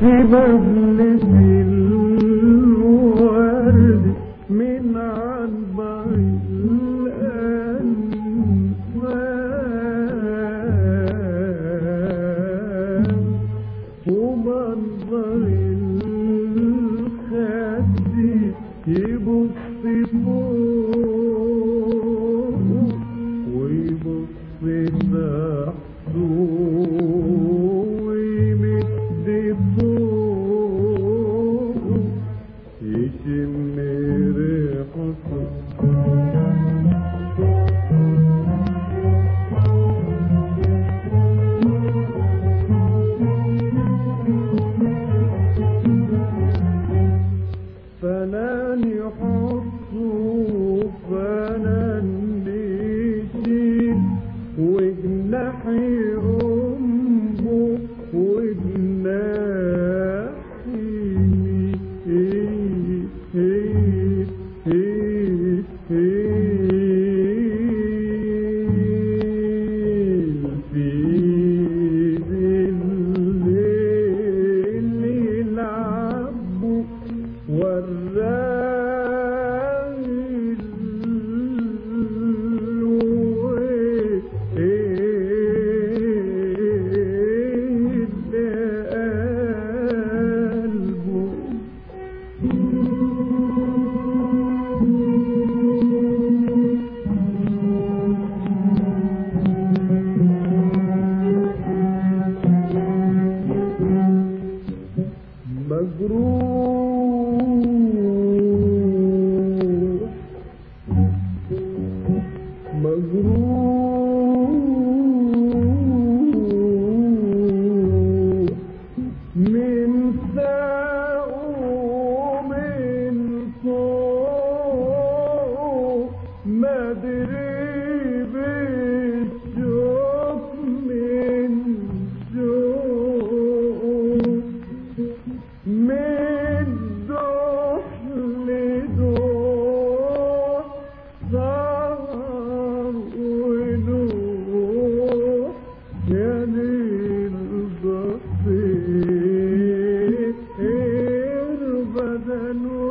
في مجلس الورد بدن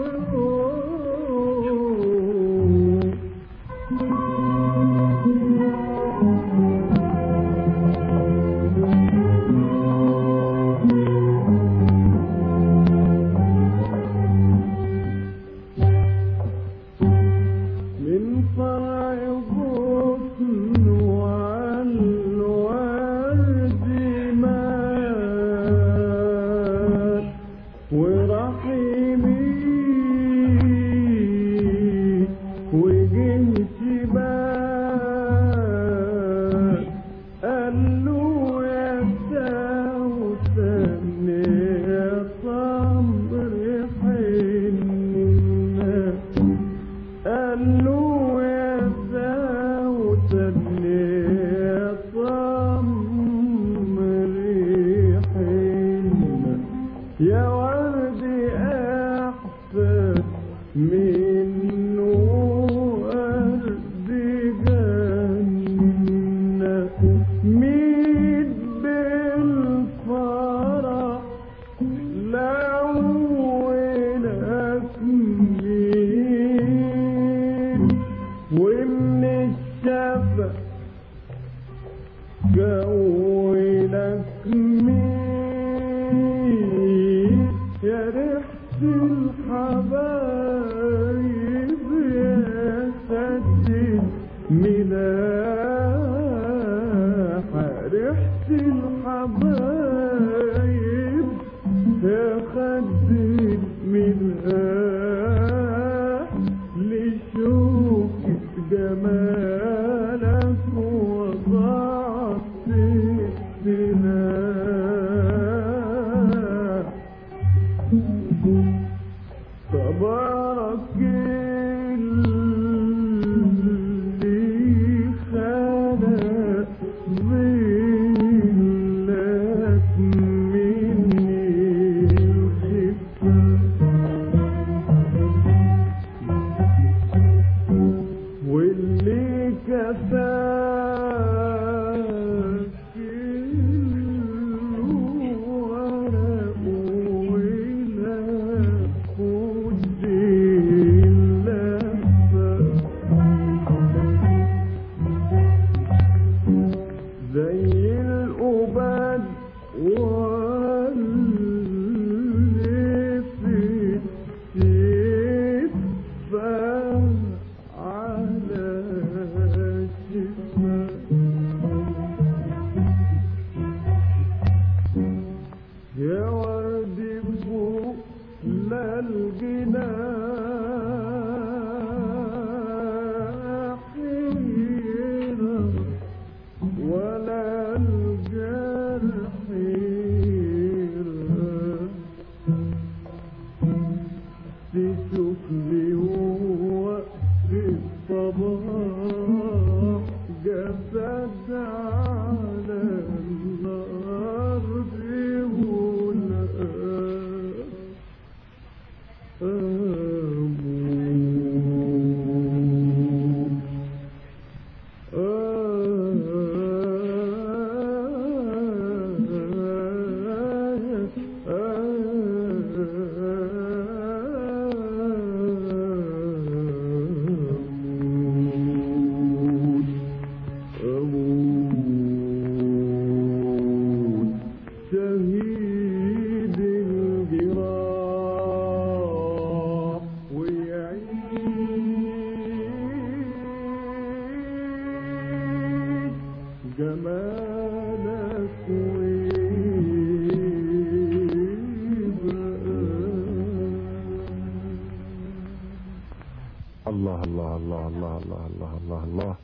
الله الله الله الله الله الله الله الله.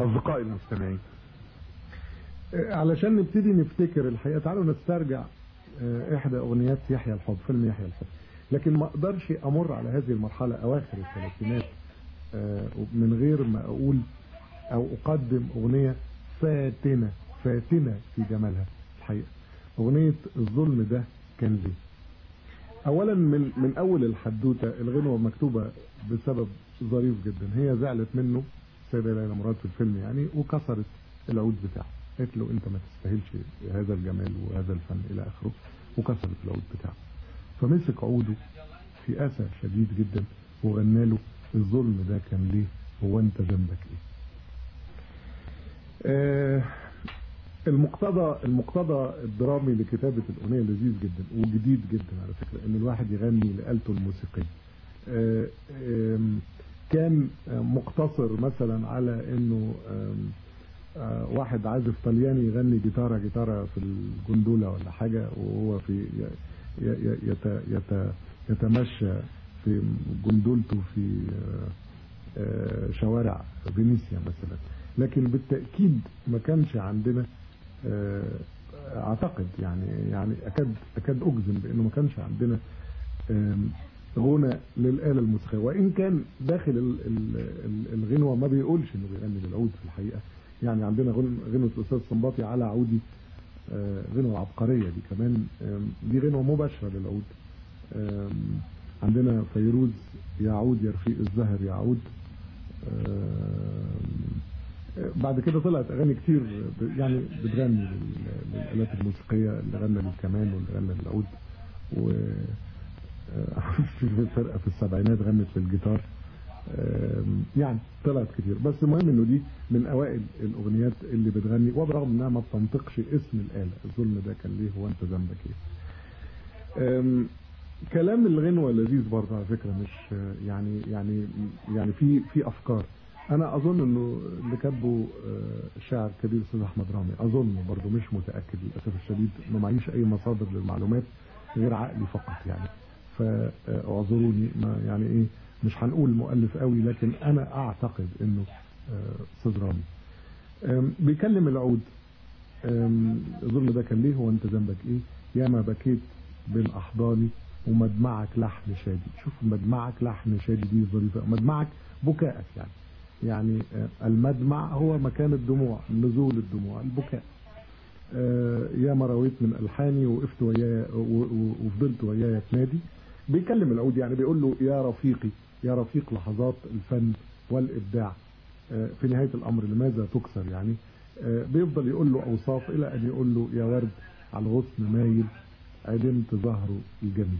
أصدقائي المستمعين علشان نبتدي نفتكر الحقيقة تعالوا نسترجع آه، إحدى أغنيات يحيى الحب فيلم يحيى الحب. لكن ما أقدرش أمر على هذه المرحلة أواخر الثلاثينات آه، من غير ما أقول أو أقدم أغنية فاتنة فاتنة في جمالها الحقيقة. أغنية الظلم ده كان ليه؟ اولا من من أول الحدوتة الغنوة مكتوبة بسبب ظريف جدا. هي زعلت منه سيدة ليلى مراد في الفيلم يعني وكسرت العود بتاعه قالت له أنت ما تستاهلش هذا الجمال وهذا الفن إلى آخره وكسرت العود بتاعه فمسك عوده في آسى شديد جدا وغنى له الظلم ده كان ليه؟ هو أنت ذنبك إيه آه المقتضى المقتضى الدرامي لكتابة الأغنية لذيذ جدا وجديد جدا على فكرة إن الواحد يغني لآلته الموسيقية. آه، كان مقتصر مثلا على إنه آه، واحد عازف طلياني يغني جيتارة جيتارة في الجندولة ولا حاجة وهو في يت يت يتمشى في جندولته في آه، شوارع فينيسيا مثلا. لكن بالتأكيد ما كانش عندنا أعتقد يعني يعني أكاد أكاد أجزم بأنه ما كانش عندنا غنى للآلة الموسيقية. وإن كان داخل ال- ال- ال- الغنوة ما بيقولش إنه بيغني للعود في الحقيقة. يعني عندنا غن- غنوة الأستاذ صنباطي على عودي آه، غنوة العبقرية دي كمان دي غنوة مباشرة للعود. عندنا فيروز يعود يا رفيق الزهر يعود. آم، بعد كده طلعت أغاني كتير يعني بتغني لل- للالات الموسيقية اللي غنى للكمان واللي غنى للعود. و آه، في فرقة في السبعينات غنت للجيتار. يعني طلعت كتير. بس المهم إنه دي من أوائل الأغنيات اللي بتغني وبرغم إنها ما بتنطقش اسم الآلة. الظلم ده كان ليه هو أنت ذنبك إيه. كلام الغنوة لذيذ برضه على فكرة مش يعني يعني يعني في في أفكار. أنا أظن إنه اللي كاتبه آه، الشاعر الكبير الأستاذ أحمد رامي أظن برضه مش متأكد للأسف الشديد ما معيش أي مصادر للمعلومات غير عقلي فقط يعني. فاعذروني ما يعني إيه مش هنقول مؤلف قوي لكن أنا أعتقد إنه آه، أستاذ رامي. بيكلم العود. الظلم ده كان ليه هو أنت ذنبك إيه؟ ياما بكيت بين أحضاني ومدمعك لحن شادي. شوف مدمعك لحن شادي دي ظريفة مدمعك بكائك يعني. يعني آه، المدمع هو مكان الدموع نزول الدموع البكاء. آه، ياما رويت من ألحاني وقفت ويايا وفضلت ويايا تنادي بيكلم العود يعني بيقول له يا رفيقي يا رفيق لحظات الفن والإبداع. آه، في نهاية الأمر لماذا تكسر يعني؟ بيفضل يقول له أوصاف إلى أن يقول له يا ورد على الغصن مايل عدمت زهره الجميل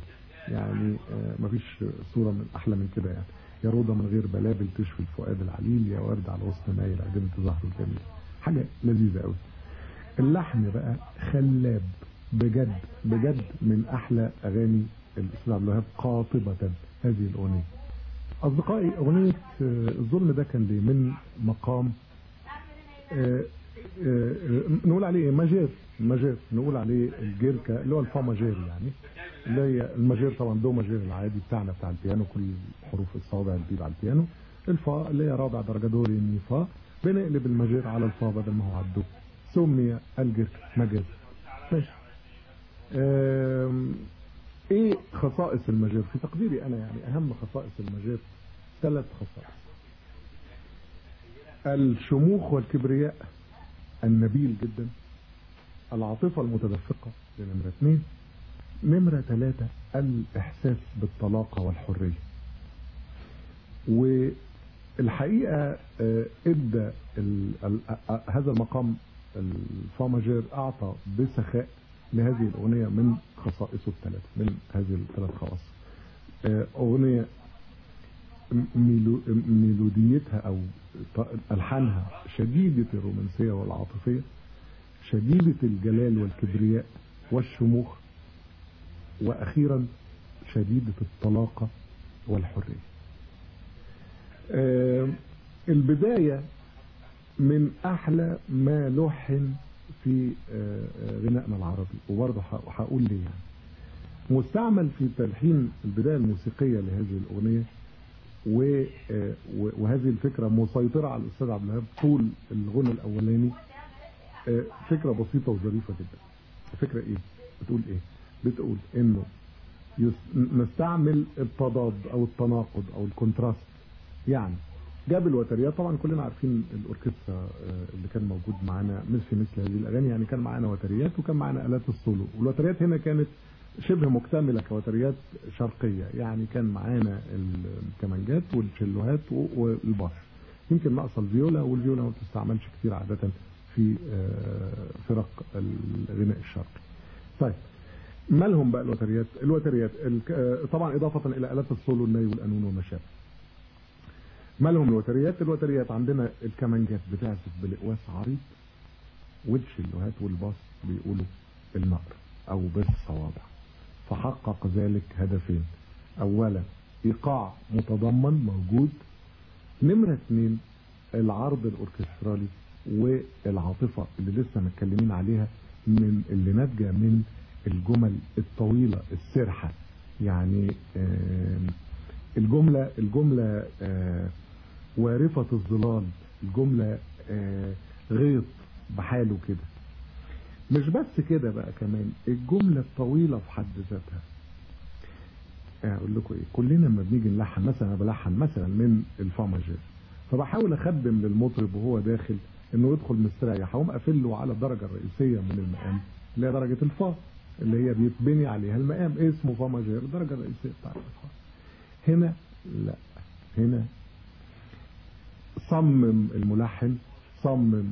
يعني مفيش صورة من أحلى من كده يعني. يا روضة من غير بلابل تشفي الفؤاد العليل يا ورد على الغصن مايل عدمت زهره الجميل. حاجة لذيذة قوي اللحن بقى خلاب بجد بجد من أحلى أغاني الأستاذ عبد الوهاب قاطبة هذه الأغنية. أصدقائي أغنية آه، الظلم ده كان ليه؟ من مقام آه، آه، نقول عليه؟ majeur majeur نقول عليه الجيركا اللي هو الفا majeur يعني. هي ال majeur طبعا دو majeur العادي بتاعنا بتاع البيانو كل حروف الصوابع اللي على البيانو. الفا اللي هي رابع درجة دو ري مي فا. بنقلب ال majeur على الفا بدل ما هو على الدو سمي الجيركا majeur ماشي. إيه خصائص ال majeur في تقديري أنا يعني أهم خصائص ال majeur ثلاث خصائص. الشموخ والكبرياء النبيل جدا. العاطفة المتدفقة دي نمرة اثنين نمرة ثلاثة الإحساس بالطلاقة والحرية. والحقيقة آه، ادى ال- ال- آه، هذا المقام الفا majeur أعطى بسخاء لهذه الأغنية من خصائصه الثلاث من هذه الثلاث خواص. آه، أغنية ميلو ميلوديتها أو ط- ألحانها شديدة الرومانسية والعاطفية شديدة الجلال والكبرياء والشموخ وأخيرا شديدة الطلاقه والحرية. آم، البداية من أحلى ما لحن في آه، آه، غنائنا العربي. وبرضه هقول ليه يعني. مستعمل في تلحين البداية الموسيقية لهذه آه، و- وهذه الفكرة مسيطرة على الأستاذ عبد الوهاب طول الغنى الأولاني. آه، فكرة بسيطة وظريفة جدا. الفكرة إيه؟ بتقول إيه؟ بتقول يس- نستعمل التضاد أو التناقض أو ال contrast. يعني جاب الوتريات طبعا كلنا عارفين الأوركسترا آه، اللي كان موجود معانا في مثل هذه الأغاني يعني كان معانا وتريات وكان معانا آلات السولو. والوتريات هنا كانت شبه مكتملة كوتريات شرقية. يعني كان معانا الكمانجات والشلوهات و- والباص. يمكن ناقصه الفيولا والفيولا ما بتستعملش كتير عادة في آه، فرق الغناء الشرقي. طيب مالهم بقى الوتريات الوتريات آه، طبعا إضافة إلى آلات السولو الناي والقانون وما شابه مالهم الوتريات الوتريات عندنا الكمانجات بتعزف بالإقواس عريض والشلوهات والباص بيقولوا النقر أو بالصوابع. فحقق ذلك هدفين. اولا إيقاع متضمن موجود. نمرة اثنين العرض الأوركسترالي والعاطفة اللي لسه متكلمين عليها من اللي ناتجة من الجمل الطويلة السرحة. يعني الجملة الجملة آه، وارفة الظلال. الجملة آه، غيط بحاله كده. مش بس كده بقى كمان الجملة الطويلة في حد ذاتها. يعني أقول لكم إيه كلنا لما بنيجي نلحن مثلا أنا بلحن مثلا من الفا ماجير فبحاول اخدم للمطرب وهو داخل إنه يدخل مستريح أقوم قافل له على الدرجة الرئيسية من المقام اللي هي درجة الفا. اللي هي بيتبني عليها المقام. اسمه؟ فا majeur الدرجه الرئيسية بتاعت الفا هنا لا. هنا صمم الملحن صمم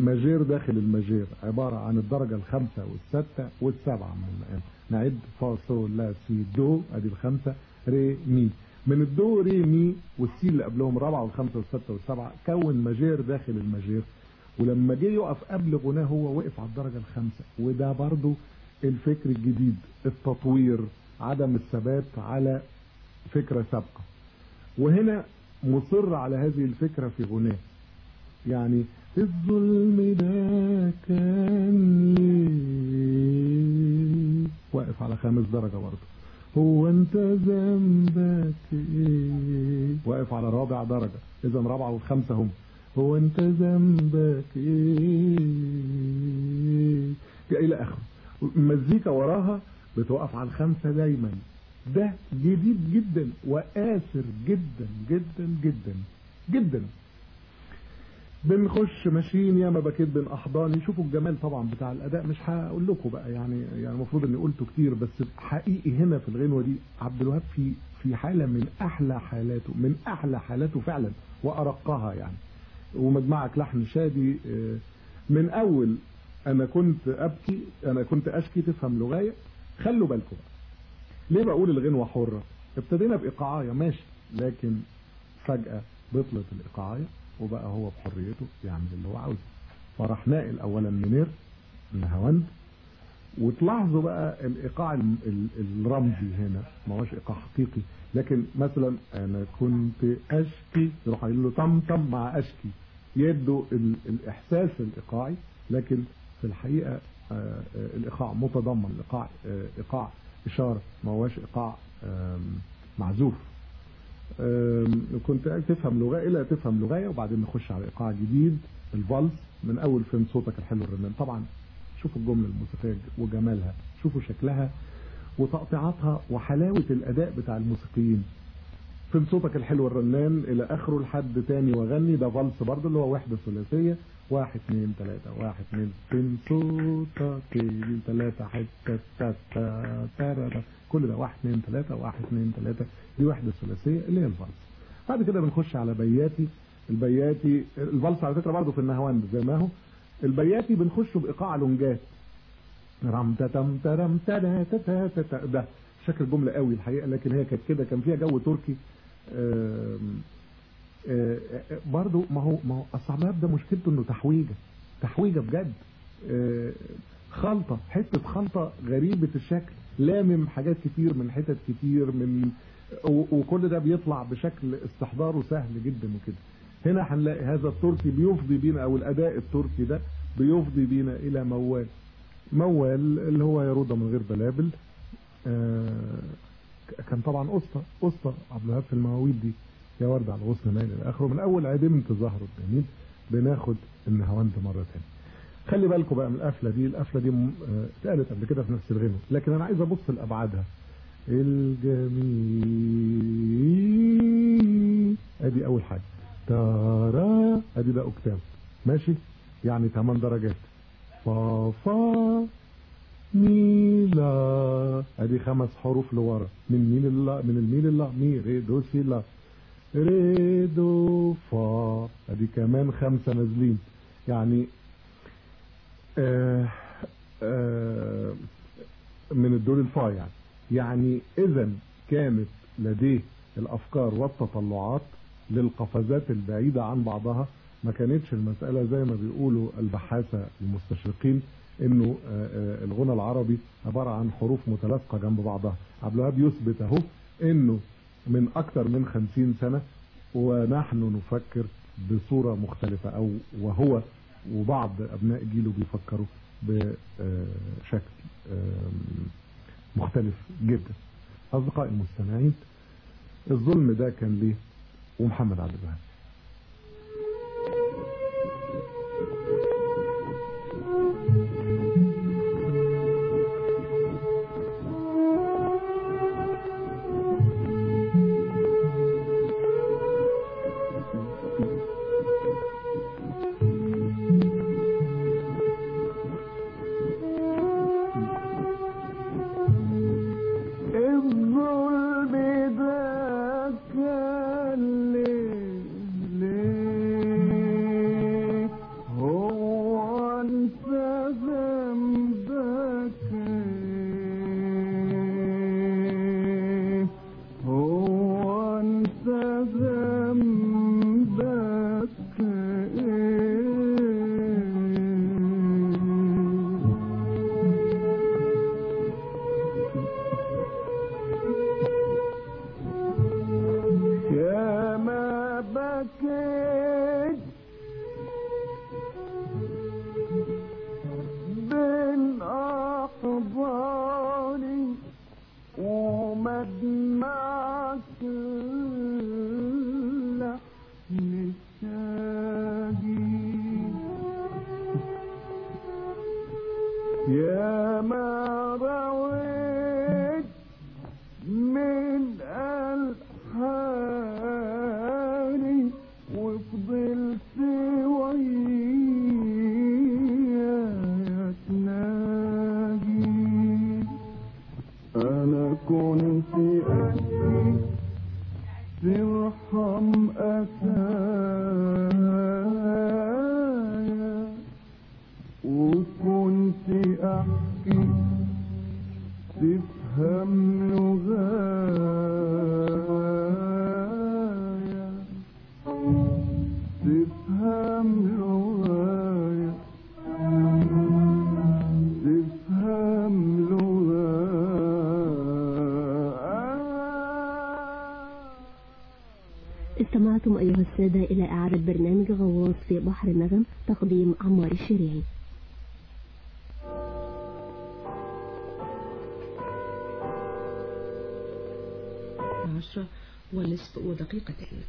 majeur داخل ال majeur عبارة عن الدرجة الخامسة والستة والسبعة من المقام. نعد فا صول لا سي دو. أدي الخمسة ري مي. من الدو ري مي والسي اللي قبلهم الرابعة والخمسة والستة والسبعة كون majeur داخل ال majeur ولما جه يقف قبل غناه هو وقف على الدرجة الخامسة. وده برضو الفكر الجديد التطوير عدم الثبات على فكرة سابقة. وهنا مصر على هذه الفكرة في غناه. يعني الظلم ده كان ليه؟ واقف على خامس درجة برضه. هو انت ذنبك إيه؟ واقف على رابع درجة. اذا رابعة والخمسة هم. هو انت ذنبك إيه؟ إلى آخره. المزيكا وراها بتوقف على الخمسة دايما. ده جديد جدا وآثر جدا جدا جدا جدا. بنخش ماشيين ياما بكيت بين احضاني شوفوا الجمال طبعا بتاع الأداء. مش هقول لكم بقى يعني يعني المفروض إني قلته كتير بس حقيقي هنا في الغنوة دي عبد الوهاب في في حالة من أحلى حالاته من أحلى حالاته فعلا وأرقها يعني. ومجمعك لحن شادي آه، من أول أنا كنت أبكي أنا كنت أشكي تفهم لغاية خلوا بالكم. ليه بقول الغنوة حرة؟ ابتدينا بإيقاعاية ماشي. لكن فجأة بطلت الإيقاعاية وبقى هو بحريته يعمل اللي هو عاوزه. فراح ناقل اولا منير النهاوند وتلاحظوا بقى الإيقاع الرمزي هنا. ما هوش إيقاع حقيقي. لكن مثلا أنا كنت أشكي يروح قايل له طم طم مع أشكي. يدوا ال- الإحساس الإيقاعي لكن في الحقيقة آه، آه، الإيقاع متضمن إيقاع آه، إيقاع إشارة ما هواش إيقاع معزوف كنت تفهم لغة إلى تفهم لغاية وبعدين نخش على إيقاع جديد الفالس. من أول فين صوتك الحلو الرنان طبعا شوفوا الجملة الموسيقية وجمالها شوفوا شكلها وتقطيعاتها وحلاوة الأداء بتاع الموسيقيين. فين صوتك الحلو الرنان إلى آخره لحد تاني وغني. ده فالس برضه اللي هو وحدة ثلاثية. واحد اتنين تلاتة واحد اتنين فين صوتك اتنين تلاتة حتة تاتا تارارا كل ده واحد اتنين تلاتة واحد اتنين تلاتة. دي وحدة ثلاثية اللي هي الفالس. بعد كده بنخش على بياتي. البياتي الفالس على فكرة برضه في النهواند زي ما هو. البياتي بنخش بإيقاع لونجات. رم تتم ترم تدا تتا تتا ده شكل الجملة قوي الحقيقة لكن هي كانت كده. كان فيها جو تركي. برضو ما هو ما هو الصعباب ده مشكلته إنه تحويجة. تحويجة بجد. آه، خلطة حتة خلطة غريبة الشكل. لامم حاجات كتير من حتت كتير من وكل ده بيطلع بشكل استحضاره سهل جدا وكده. هنا هنلاقي هذا التركي بيفضي بينا أو الأداء التركي ده بيفضي بينا إلى موال. موال اللي هو يا روضة من غير بلابل. آه، كان طبعا قسطة قسطة عبد الوهاب في المواويل دي. يا ورد على غصن مايل إلى آخره. من أول عدمت زهره الجميل بناخد النهاوند مرة تانية خلي بالكم بقى من القفلة دي. القفلة دي آه، اتقالت قبل كده في نفس الغنى لكن أنا عايز أبص لأبعادها. الجميل. أدي أول حاجة. تارا أدي ده اوكتاف ماشي؟ يعني 8 درجات. فا فا ميلا أدي خمس حروف لورا. من مين اللا من الميل اللا مي ري دو سي لا. ري دو فا. ادي كمان خمسة نازلين. يعني آه آه من الدور الفا يعني. يعني اذا كانت لديه الأفكار والتطلعات للقفزات البعيدة عن بعضها. ما كانتش المسألة زي ما بيقولوا البحاثة المستشرقين إنه آه، الغنى العربي عبارة عن حروف متلاصقة جنب بعضها. عبد الوهاب يثبت أهو إنه من أكثر من خمسين سنة ونحن نفكر بصورة مختلفة أو وهو وبعض أبناء جيله بيفكروا بشكل مختلف جدا. أصدقائي المستمعين الظلم ده كان ليه؟ ومحمد عبد الوهاب. إلى إعادة برنامج غواص في بحر النغم تقديم عمار الشريعي. عشرة ونصف ودقيقتين.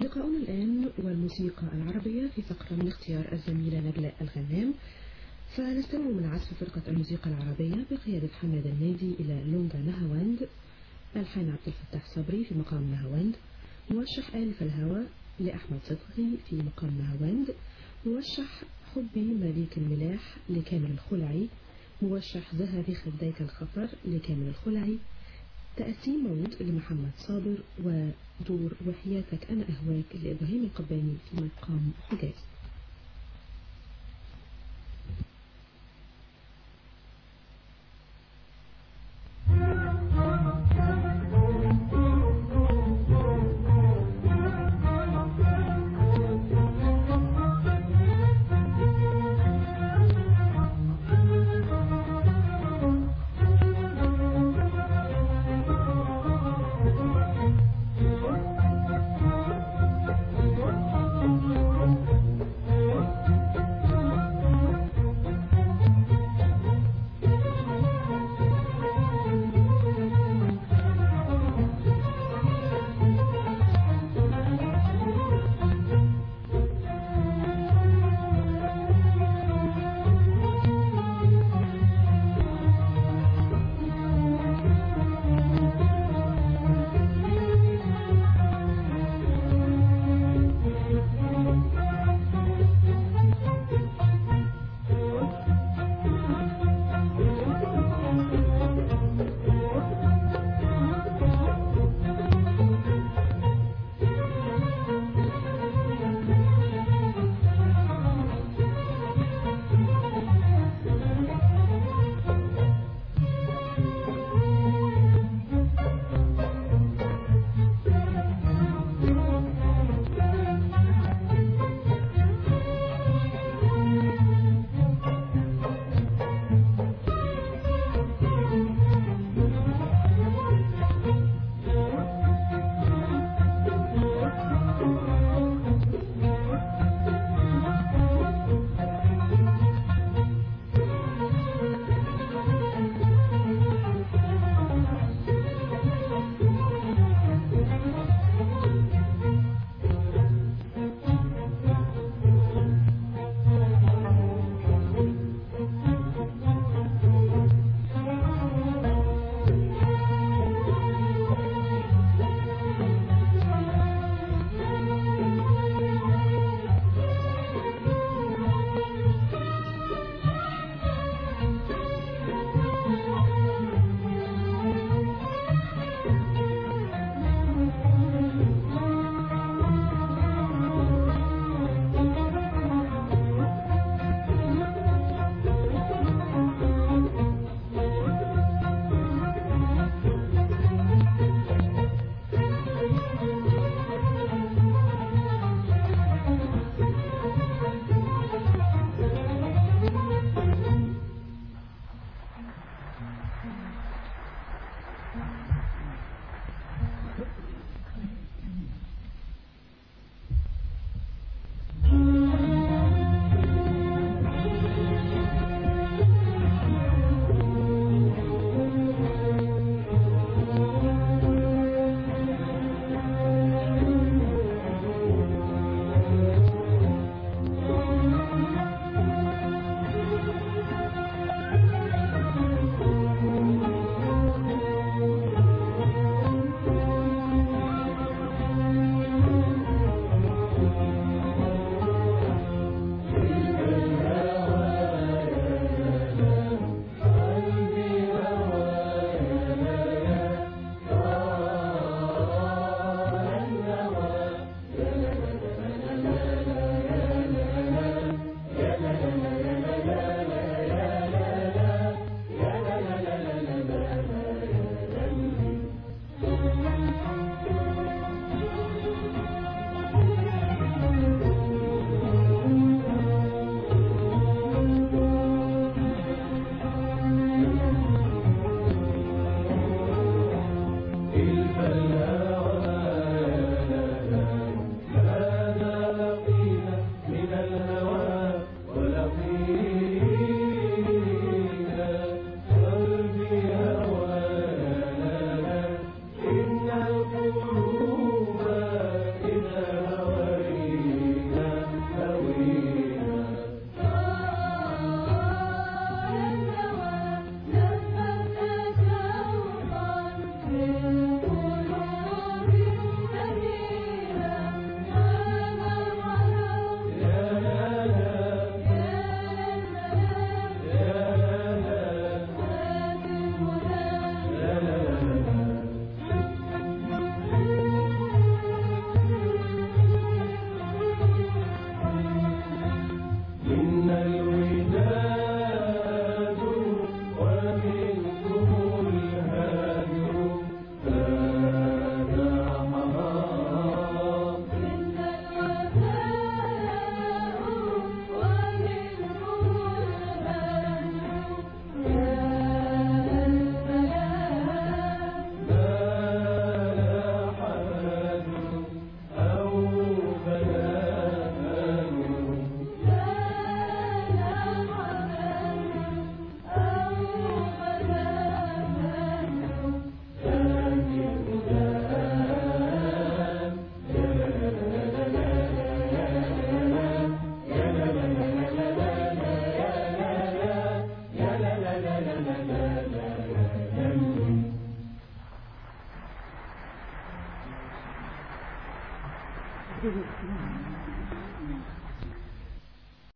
لقاؤنا الآن والموسيقى العربية في فقرة من اختيار الزميلة نجلاء الغنام. فنستمع من عزف فرقة الموسيقى العربية بقيادة حماد النادي إلى لونجا نهاوند ألحان عبد الفتاح صبري في مقام نهاوند موشح آلف الهوى لأحمد صدقي في مقام نهاوند موشح حبي مليك الملاح لكامل الخلعي موشح ذهبي خديك الخطر لكامل الخلعي تقسيم مولود لمحمد صابر ودور وحياتك أنا أهواك لإبراهيم القباني في مقام حجاز.